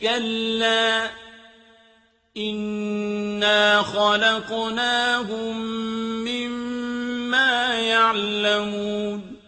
كَلَّا إِنَّا خَلَقْنَاهُم مِّمَّا يَعْلَمُونَ